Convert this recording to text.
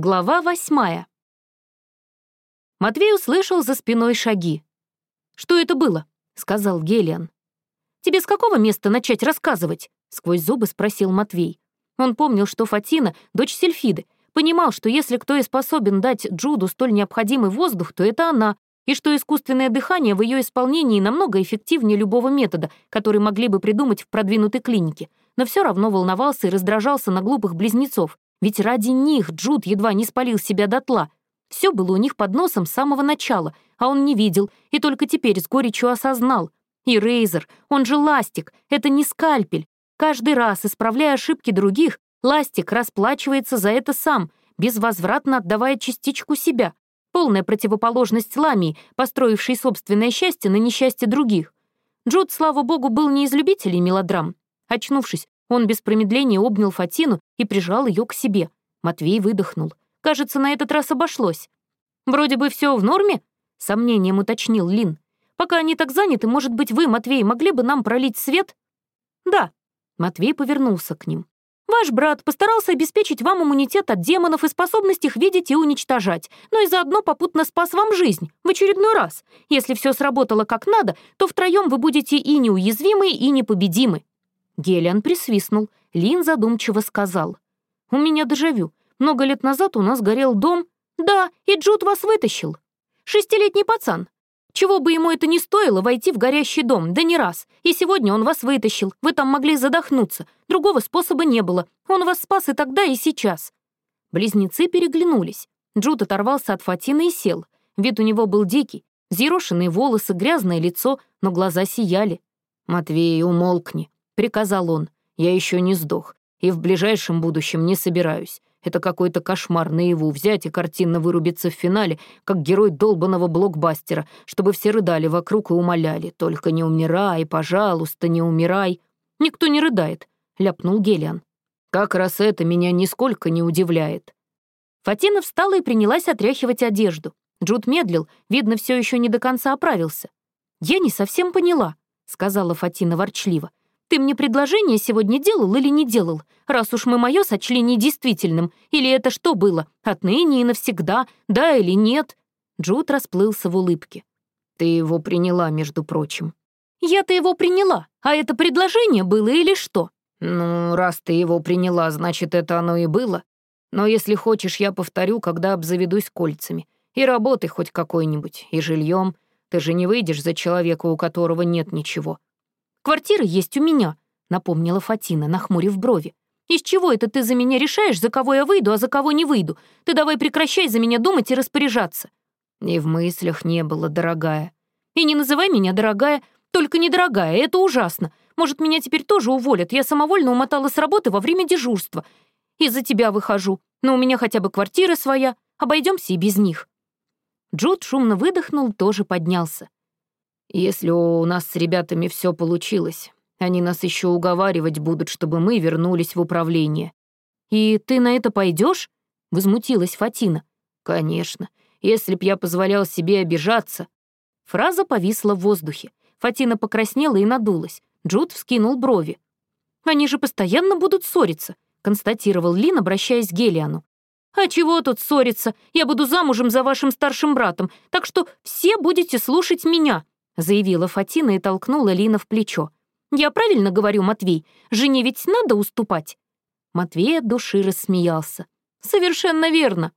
Глава восьмая. Матвей услышал за спиной шаги. «Что это было?» — сказал Гелиан. «Тебе с какого места начать рассказывать?» — сквозь зубы спросил Матвей. Он помнил, что Фатина — дочь Сельфиды, понимал, что если кто и способен дать Джуду столь необходимый воздух, то это она, и что искусственное дыхание в ее исполнении намного эффективнее любого метода, который могли бы придумать в продвинутой клинике, но все равно волновался и раздражался на глупых близнецов, ведь ради них Джуд едва не спалил себя дотла. Все было у них под носом с самого начала, а он не видел, и только теперь с горечью осознал. И Рейзер, он же Ластик, это не скальпель. Каждый раз, исправляя ошибки других, Ластик расплачивается за это сам, безвозвратно отдавая частичку себя. Полная противоположность Ламии, построившей собственное счастье на несчастье других. Джуд, слава богу, был не из любителей мелодрам. Очнувшись, он без промедления обнял Фатину и прижал ее к себе. Матвей выдохнул. Кажется, на этот раз обошлось. «Вроде бы все в норме?» — сомнением уточнил Лин. «Пока они так заняты, может быть, вы, Матвей, могли бы нам пролить свет?» «Да». Матвей повернулся к ним. «Ваш брат постарался обеспечить вам иммунитет от демонов и способность их видеть и уничтожать, но и заодно попутно спас вам жизнь, в очередной раз. Если все сработало как надо, то втроем вы будете и неуязвимы, и непобедимы. Гелиан присвистнул. Лин задумчиво сказал. «У меня дежавю. Много лет назад у нас горел дом. Да, и Джуд вас вытащил. Шестилетний пацан. Чего бы ему это ни стоило войти в горящий дом, да не раз. И сегодня он вас вытащил. Вы там могли задохнуться. Другого способа не было. Он вас спас и тогда, и сейчас». Близнецы переглянулись. Джуд оторвался от Фатины и сел. Вид у него был дикий. Взъерошенные волосы, грязное лицо, но глаза сияли. «Матвей, умолкни», приказал он. «Я еще не сдох, и в ближайшем будущем не собираюсь. Это какой-то кошмар наяву взять и картинно вырубиться в финале, как герой долбанного блокбастера, чтобы все рыдали вокруг и умоляли. «Только не умирай, пожалуйста, не умирай». «Никто не рыдает», — ляпнул Гелиан. «Как раз это меня нисколько не удивляет». Фатина встала и принялась отряхивать одежду. Джуд медлил, видно, все еще не до конца оправился. «Я не совсем поняла», — сказала Фатина ворчливо. Ты мне предложение сегодня делал или не делал, раз уж мы мое сочли недействительным? Или это что было? Отныне и навсегда? Да или нет?» Джуд расплылся в улыбке. «Ты его приняла, между прочим». «Я-то его приняла, а это предложение было или что?» «Ну, раз ты его приняла, значит, это оно и было. Но если хочешь, я повторю, когда обзаведусь кольцами. И работы хоть какой-нибудь, и жильем. Ты же не выйдешь за человека, у которого нет ничего. Квартира есть у меня», — напомнила Фатина, нахмурив брови. «Из чего это ты за меня решаешь, за кого я выйду, а за кого не выйду? Ты давай прекращай за меня думать и распоряжаться». И в мыслях не было, дорогая. «И не называй меня дорогая, только не дорогая, это ужасно. Может, меня теперь тоже уволят, я самовольно умотала с работы во время дежурства. Из-за тебя выхожу, но у меня хотя бы квартира своя, обойдемся и без них». Джуд шумно выдохнул, тоже поднялся. Если у нас с ребятами все получилось, они нас еще уговаривать будут, чтобы мы вернулись в управление. И ты на это пойдешь? возмутилась Фатина. Конечно, если б я позволял себе обижаться. Фраза повисла в воздухе. Фатина покраснела и надулась. Джуд вскинул брови. «Они же постоянно будут ссориться», — констатировал Лин, обращаясь к Гелиану. «А чего тут ссориться? Я буду замужем за вашим старшим братом, так что все будете слушать меня заявила Фатина и толкнула Лина в плечо. «Я правильно говорю, Матвей? Жене ведь надо уступать?» Матвей от души рассмеялся. «Совершенно верно».